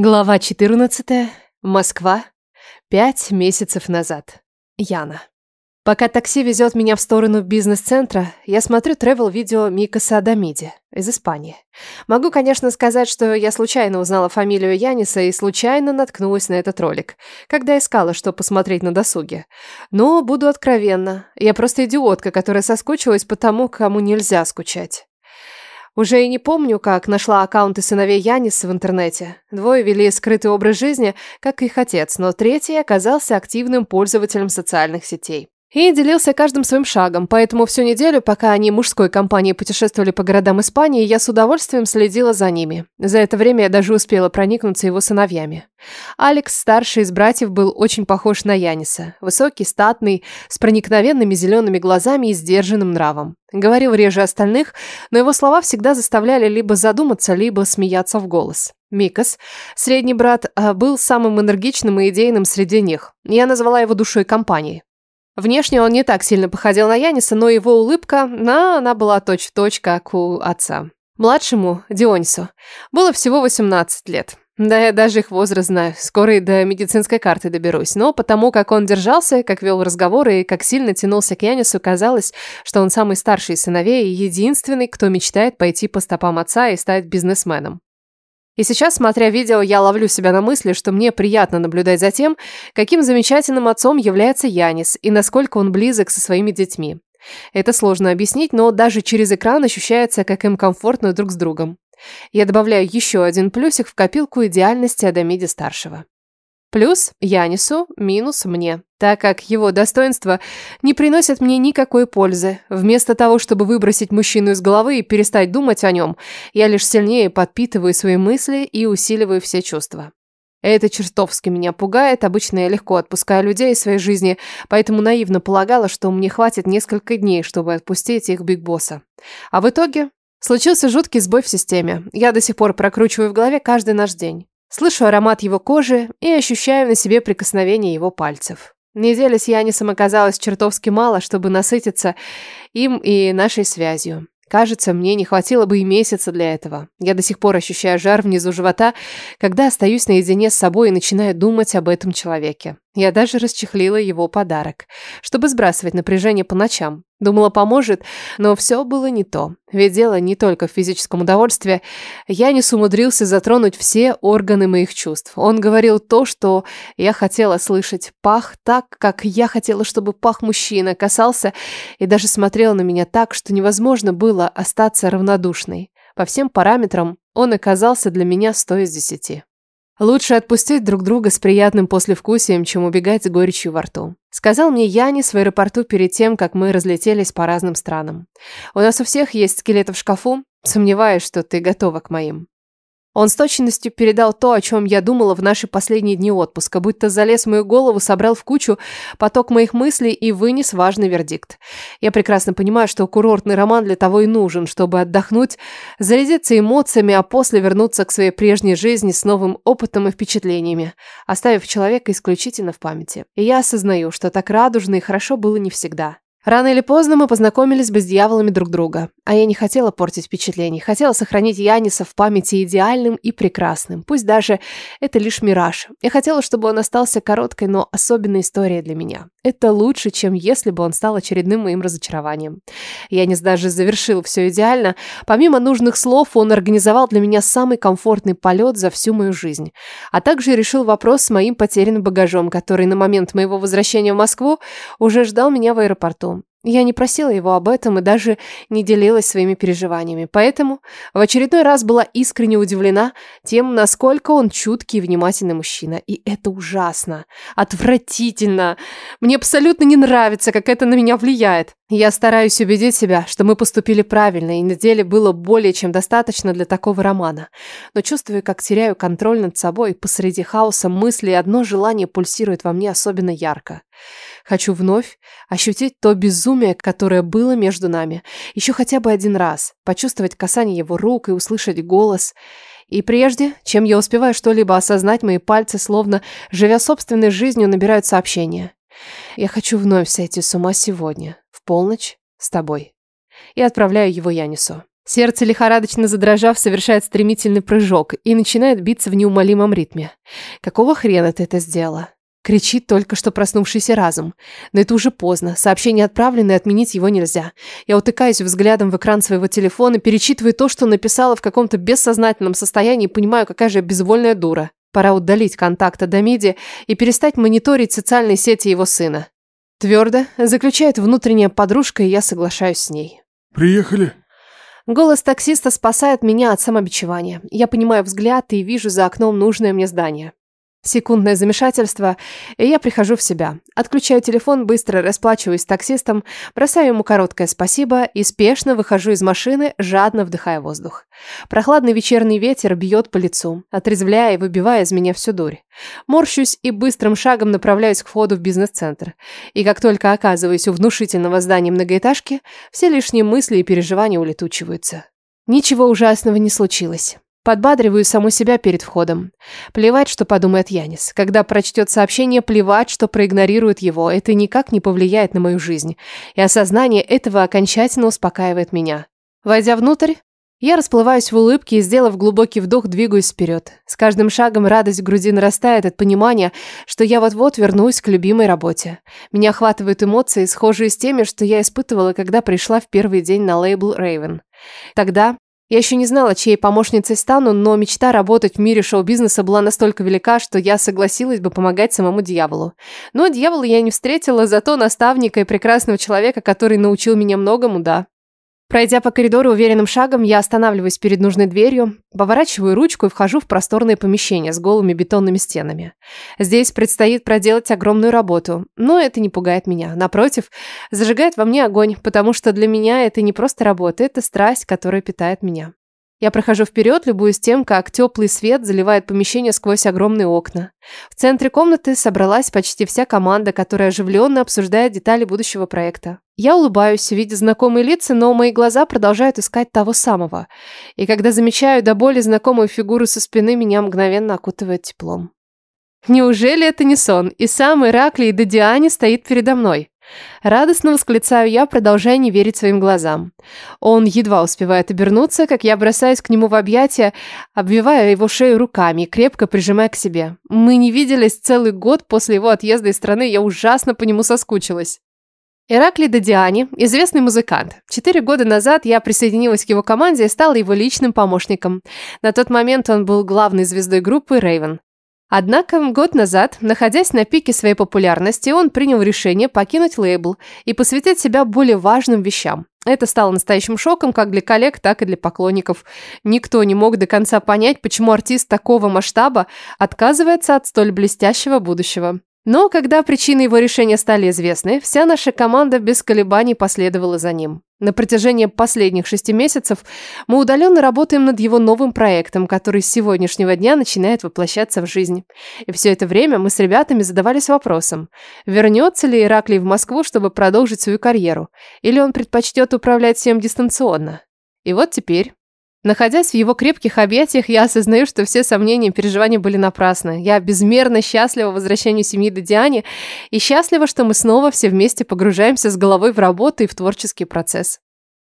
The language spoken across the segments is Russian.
Глава 14. Москва. Пять месяцев назад. Яна. Пока такси везет меня в сторону бизнес-центра, я смотрю тревел-видео Микаса Адамиди из Испании. Могу, конечно, сказать, что я случайно узнала фамилию Яниса и случайно наткнулась на этот ролик, когда искала, что посмотреть на досуге. Но буду откровенна, я просто идиотка, которая соскучилась по тому, кому нельзя скучать. Уже и не помню, как нашла аккаунты сыновей Яниса в интернете. Двое вели скрытый образ жизни, как их отец, но третий оказался активным пользователем социальных сетей. И делился каждым своим шагом, поэтому всю неделю, пока они мужской компанией путешествовали по городам Испании, я с удовольствием следила за ними. За это время я даже успела проникнуться его сыновьями. Алекс, старший из братьев, был очень похож на Яниса. Высокий, статный, с проникновенными зелеными глазами и сдержанным нравом. Говорил реже остальных, но его слова всегда заставляли либо задуматься, либо смеяться в голос. Микас, средний брат, а, был самым энергичным и идейным среди них. Я назвала его душой компании. Внешне он не так сильно походил на Яниса, но его улыбка, на, она была точь-в-точь, точь, как у отца. Младшему, Дионису, было всего 18 лет. Да, я даже их возраст знаю. Скоро и до медицинской карты доберусь. Но потому как он держался, как вел разговоры и как сильно тянулся к Янису, казалось, что он самый старший сыновей и единственный, кто мечтает пойти по стопам отца и стать бизнесменом. И сейчас, смотря видео, я ловлю себя на мысли, что мне приятно наблюдать за тем, каким замечательным отцом является Янис и насколько он близок со своими детьми. Это сложно объяснить, но даже через экран ощущается, как им комфортно друг с другом. Я добавляю еще один плюсик в копилку идеальности Адамиди-старшего. Плюс Янису, минус мне, так как его достоинства не приносят мне никакой пользы. Вместо того, чтобы выбросить мужчину из головы и перестать думать о нем, я лишь сильнее подпитываю свои мысли и усиливаю все чувства. Это чертовски меня пугает, обычно я легко отпускаю людей из своей жизни, поэтому наивно полагала, что мне хватит несколько дней, чтобы отпустить их Биг Босса. А в итоге случился жуткий сбой в системе. Я до сих пор прокручиваю в голове каждый наш день. Слышу аромат его кожи и ощущаю на себе прикосновение его пальцев. Недели с Янисом оказалось чертовски мало, чтобы насытиться им и нашей связью. Кажется, мне не хватило бы и месяца для этого. Я до сих пор ощущаю жар внизу живота, когда остаюсь наедине с собой и начинаю думать об этом человеке. Я даже расчехлила его подарок, чтобы сбрасывать напряжение по ночам. Думала, поможет, но все было не то. Ведь дело не только в физическом удовольствии. Я не сумудрился затронуть все органы моих чувств. Он говорил то, что я хотела слышать. Пах так, как я хотела, чтобы пах мужчина касался и даже смотрел на меня так, что невозможно было остаться равнодушной. По всем параметрам он оказался для меня сто из десяти. Лучше отпустить друг друга с приятным послевкусием, чем убегать с горечью во рту. Сказал мне Янис в аэропорту перед тем, как мы разлетелись по разным странам. У нас у всех есть скелеты в шкафу, сомневаюсь, что ты готова к моим. Он с точностью передал то, о чем я думала в наши последние дни отпуска, будто залез в мою голову, собрал в кучу поток моих мыслей и вынес важный вердикт. Я прекрасно понимаю, что курортный роман для того и нужен, чтобы отдохнуть, зарядиться эмоциями, а после вернуться к своей прежней жизни с новым опытом и впечатлениями, оставив человека исключительно в памяти. И я осознаю, что так радужно и хорошо было не всегда. Рано или поздно мы познакомились бы с дьяволами друг друга, а я не хотела портить впечатлений, хотела сохранить Яниса в памяти идеальным и прекрасным, пусть даже это лишь мираж. Я хотела, чтобы он остался короткой, но особенной историей для меня. Это лучше, чем если бы он стал очередным моим разочарованием. Янис даже завершил все идеально. Помимо нужных слов, он организовал для меня самый комфортный полет за всю мою жизнь, а также решил вопрос с моим потерянным багажом, который на момент моего возвращения в Москву уже ждал меня в аэропорту. Я не просила его об этом и даже не делилась своими переживаниями, поэтому в очередной раз была искренне удивлена тем, насколько он чуткий и внимательный мужчина. И это ужасно, отвратительно. Мне абсолютно не нравится, как это на меня влияет. Я стараюсь убедить себя, что мы поступили правильно, и на деле было более чем достаточно для такого романа. Но чувствую, как теряю контроль над собой, посреди хаоса мыслей одно желание пульсирует во мне особенно ярко. Хочу вновь ощутить то безумие, которое было между нами. Еще хотя бы один раз. Почувствовать касание его рук и услышать голос. И прежде, чем я успеваю что-либо осознать, мои пальцы, словно живя собственной жизнью, набирают сообщения. Я хочу вновь сойти с ума сегодня, в полночь, с тобой. И отправляю его Янису. Сердце, лихорадочно задрожав, совершает стремительный прыжок и начинает биться в неумолимом ритме. Какого хрена ты это сделала? Кричит только что проснувшийся разум. Но это уже поздно. Сообщение отправлено, и отменить его нельзя. Я утыкаюсь взглядом в экран своего телефона, перечитываю то, что написала в каком-то бессознательном состоянии, и понимаю, какая же безвольная дура. Пора удалить контакт Адамиди и перестать мониторить социальные сети его сына. Твердо заключает внутренняя подружка, и я соглашаюсь с ней. «Приехали?» Голос таксиста спасает меня от самобичевания. Я понимаю взгляд и вижу за окном нужное мне здание. Секундное замешательство, и я прихожу в себя. Отключаю телефон, быстро расплачиваюсь с таксистом, бросаю ему короткое спасибо и спешно выхожу из машины, жадно вдыхая воздух. Прохладный вечерний ветер бьет по лицу, отрезвляя и выбивая из меня всю дурь. Морщусь и быстрым шагом направляюсь к входу в бизнес-центр. И как только оказываюсь у внушительного здания многоэтажки, все лишние мысли и переживания улетучиваются. Ничего ужасного не случилось. Подбадриваю саму себя перед входом. Плевать, что подумает Янис. Когда прочтет сообщение, плевать, что проигнорирует его. Это никак не повлияет на мою жизнь. И осознание этого окончательно успокаивает меня. Войдя внутрь, я расплываюсь в улыбке и, сделав глубокий вдох, двигаюсь вперед. С каждым шагом радость в груди нарастает от понимания, что я вот-вот вернусь к любимой работе. Меня охватывают эмоции, схожие с теми, что я испытывала, когда пришла в первый день на лейбл Raven. Тогда я еще не знала, чьей помощницей стану, но мечта работать в мире шоу-бизнеса была настолько велика, что я согласилась бы помогать самому дьяволу. Но дьявола я не встретила, зато наставника и прекрасного человека, который научил меня многому, да. Пройдя по коридору уверенным шагом, я останавливаюсь перед нужной дверью, поворачиваю ручку и вхожу в просторное помещение с голыми бетонными стенами. Здесь предстоит проделать огромную работу, но это не пугает меня. Напротив, зажигает во мне огонь, потому что для меня это не просто работа, это страсть, которая питает меня. Я прохожу вперед, любуюсь тем, как теплый свет заливает помещение сквозь огромные окна. В центре комнаты собралась почти вся команда, которая оживленно обсуждает детали будущего проекта. Я улыбаюсь, видя знакомые лица, но мои глаза продолжают искать того самого. И когда замечаю до боли знакомую фигуру со спины, меня мгновенно окутывает теплом. Неужели это не сон? И сам Ираклий Дадиане стоит передо мной. Радостно восклицаю я, продолжая не верить своим глазам. Он едва успевает обернуться, как я бросаюсь к нему в объятия, обвивая его шею руками крепко прижимая к себе. Мы не виделись целый год после его отъезда из страны, я ужасно по нему соскучилась. Иракли Дадиани – известный музыкант. Четыре года назад я присоединилась к его команде и стала его личным помощником. На тот момент он был главной звездой группы Raven. Однако год назад, находясь на пике своей популярности, он принял решение покинуть лейбл и посвятить себя более важным вещам. Это стало настоящим шоком как для коллег, так и для поклонников. Никто не мог до конца понять, почему артист такого масштаба отказывается от столь блестящего будущего. Но когда причины его решения стали известны, вся наша команда без колебаний последовала за ним. На протяжении последних шести месяцев мы удаленно работаем над его новым проектом, который с сегодняшнего дня начинает воплощаться в жизнь. И все это время мы с ребятами задавались вопросом, вернется ли Ираклий в Москву, чтобы продолжить свою карьеру, или он предпочтет управлять всем дистанционно. И вот теперь, Находясь в его крепких объятиях, я осознаю, что все сомнения и переживания были напрасны. Я безмерно счастлива возвращению семьи до Диане и счастлива, что мы снова все вместе погружаемся с головой в работу и в творческий процесс.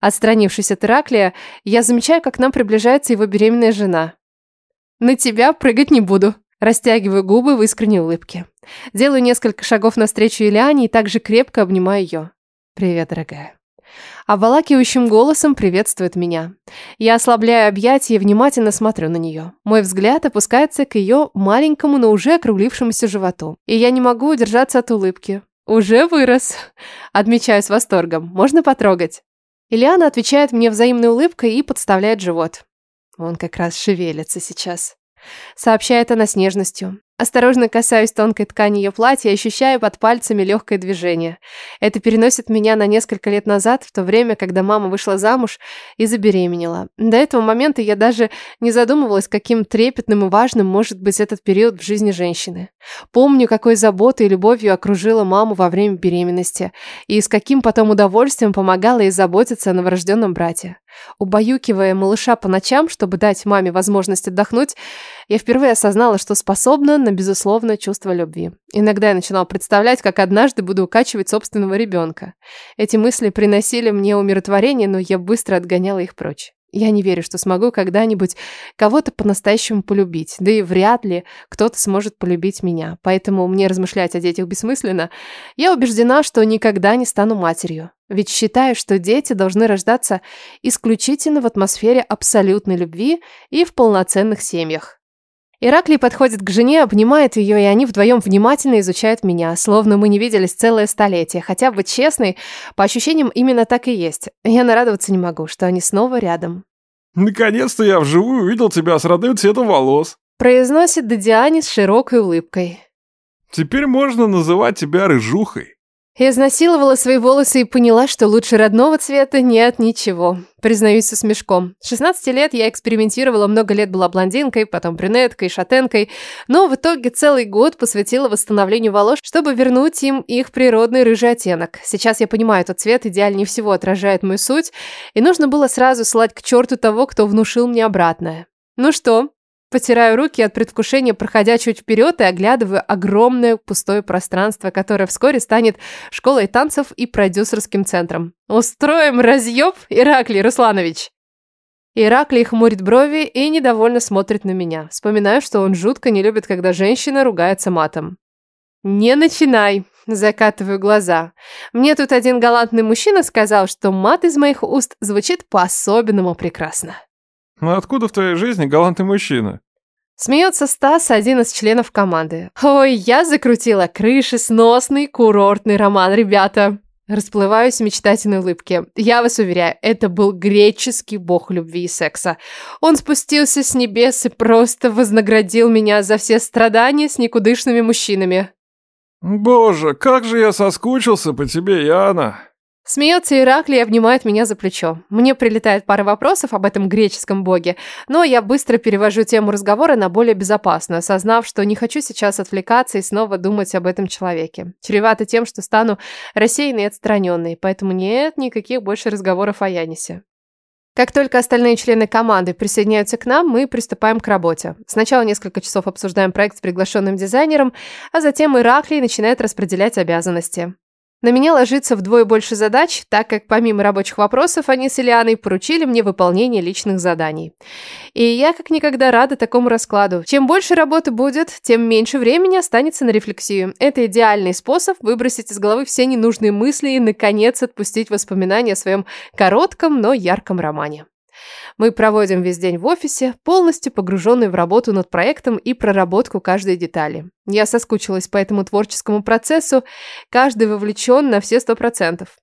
Отстранившись от Ираклия, я замечаю, как к нам приближается его беременная жена. «На тебя прыгать не буду», Растягиваю губы в искренней улыбке. Делаю несколько шагов навстречу Ильяне и также крепко обнимаю ее. «Привет, дорогая». Обволакивающим голосом приветствует меня. Я ослабляю объятия и внимательно смотрю на нее. Мой взгляд опускается к ее маленькому, но уже округлившемуся животу. И я не могу удержаться от улыбки. «Уже вырос!» Отмечаю с восторгом. «Можно потрогать?» Ильяна отвечает мне взаимной улыбкой и подставляет живот. Он как раз шевелится сейчас. Сообщает она с нежностью. Осторожно касаюсь тонкой ткани ее платья и ощущаю под пальцами легкое движение. Это переносит меня на несколько лет назад, в то время, когда мама вышла замуж и забеременела. До этого момента я даже не задумывалась, каким трепетным и важным может быть этот период в жизни женщины. Помню, какой заботой и любовью окружила маму во время беременности, и с каким потом удовольствием помогала ей заботиться о новорожденном брате. Убаюкивая малыша по ночам, чтобы дать маме возможность отдохнуть, я впервые осознала, что способна на безусловное чувство любви. Иногда я начинала представлять, как однажды буду укачивать собственного ребенка. Эти мысли приносили мне умиротворение, но я быстро отгоняла их прочь. Я не верю, что смогу когда-нибудь кого-то по-настоящему полюбить, да и вряд ли кто-то сможет полюбить меня. Поэтому мне размышлять о детях бессмысленно. Я убеждена, что никогда не стану матерью. Ведь считаю, что дети должны рождаться исключительно в атмосфере абсолютной любви и в полноценных семьях. Ираклий подходит к жене, обнимает ее, и они вдвоем внимательно изучают меня, словно мы не виделись целое столетие. Хотя бы честный, по ощущениям именно так и есть. Я нарадоваться не могу, что они снова рядом. «Наконец-то я вживую увидел тебя с родным цветом волос», произносит Дадиане с широкой улыбкой. «Теперь можно называть тебя рыжухой». Я изнасиловала свои волосы и поняла, что лучше родного цвета нет ничего. Признаюсь со смешком. С 16 лет я экспериментировала, много лет была блондинкой, потом брюнеткой, шатенкой, но в итоге целый год посвятила восстановлению волос, чтобы вернуть им их природный рыжий оттенок. Сейчас я понимаю, этот цвет идеальнее всего отражает мою суть, и нужно было сразу слать к черту того, кто внушил мне обратное. Ну что, Потираю руки от предвкушения, проходя чуть вперед и оглядываю огромное пустое пространство, которое вскоре станет школой танцев и продюсерским центром. Устроим разъеб, Ираклий Русланович! Ираклий хмурит брови и недовольно смотрит на меня. Вспоминаю, что он жутко не любит, когда женщина ругается матом. «Не начинай!» – закатываю глаза. Мне тут один галантный мужчина сказал, что мат из моих уст звучит по-особенному прекрасно. «Ну откуда в твоей жизни галантный мужчина?» Смеется Стас, один из членов команды. Ой, я закрутила крыши, сносный курортный роман, ребята. Расплываюсь в мечтательной улыбке. Я вас уверяю, это был греческий бог любви и секса. Он спустился с небес и просто вознаградил меня за все страдания с никудышными мужчинами. Боже, как же я соскучился по тебе, Яна. Смеется Ираклий и обнимает меня за плечо. Мне прилетает пара вопросов об этом греческом боге, но я быстро перевожу тему разговора на более безопасную, осознав, что не хочу сейчас отвлекаться и снова думать об этом человеке. Чревато тем, что стану рассеянной и отстраненной, поэтому нет никаких больше разговоров о Янисе. Как только остальные члены команды присоединяются к нам, мы приступаем к работе. Сначала несколько часов обсуждаем проект с приглашенным дизайнером, а затем Ираклий начинает распределять обязанности. На меня ложится вдвое больше задач, так как помимо рабочих вопросов они с Ильяной поручили мне выполнение личных заданий. И я как никогда рада такому раскладу. Чем больше работы будет, тем меньше времени останется на рефлексию. Это идеальный способ выбросить из головы все ненужные мысли и, наконец, отпустить воспоминания о своем коротком, но ярком романе. Мы проводим весь день в офисе, полностью погруженные в работу над проектом и проработку каждой детали. Я соскучилась по этому творческому процессу, каждый вовлечен на все сто процентов.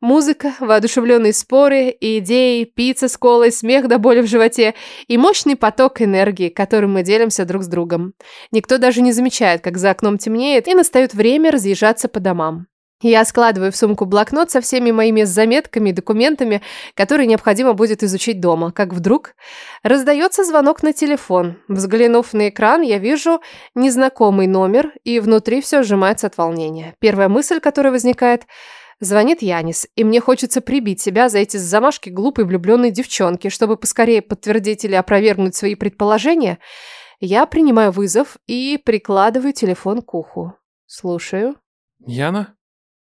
Музыка, воодушевленные споры, идеи, пицца с колой, смех до боли в животе и мощный поток энергии, которым мы делимся друг с другом. Никто даже не замечает, как за окном темнеет и настает время разъезжаться по домам. Я складываю в сумку блокнот со всеми моими заметками и документами, которые необходимо будет изучить дома, как вдруг раздается звонок на телефон. Взглянув на экран, я вижу незнакомый номер, и внутри все сжимается от волнения. Первая мысль, которая возникает – Звонит Янис, и мне хочется прибить себя за эти замашки глупой влюбленной девчонки, чтобы поскорее подтвердить или опровергнуть свои предположения. Я принимаю вызов и прикладываю телефон к уху. Слушаю. «Яна?»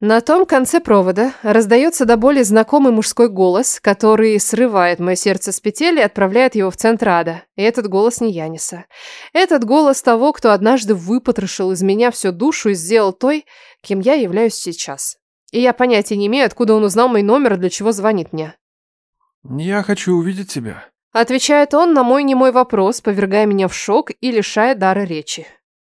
На том конце провода раздается до боли знакомый мужской голос, который срывает мое сердце с петель и отправляет его в центр ада. И этот голос не Яниса. Этот голос того, кто однажды выпотрошил из меня всю душу и сделал той, кем я являюсь сейчас. И я понятия не имею, откуда он узнал мой номер и для чего звонит мне. «Я хочу увидеть тебя», Отвечает он на мой немой вопрос, повергая меня в шок и лишая дара речи.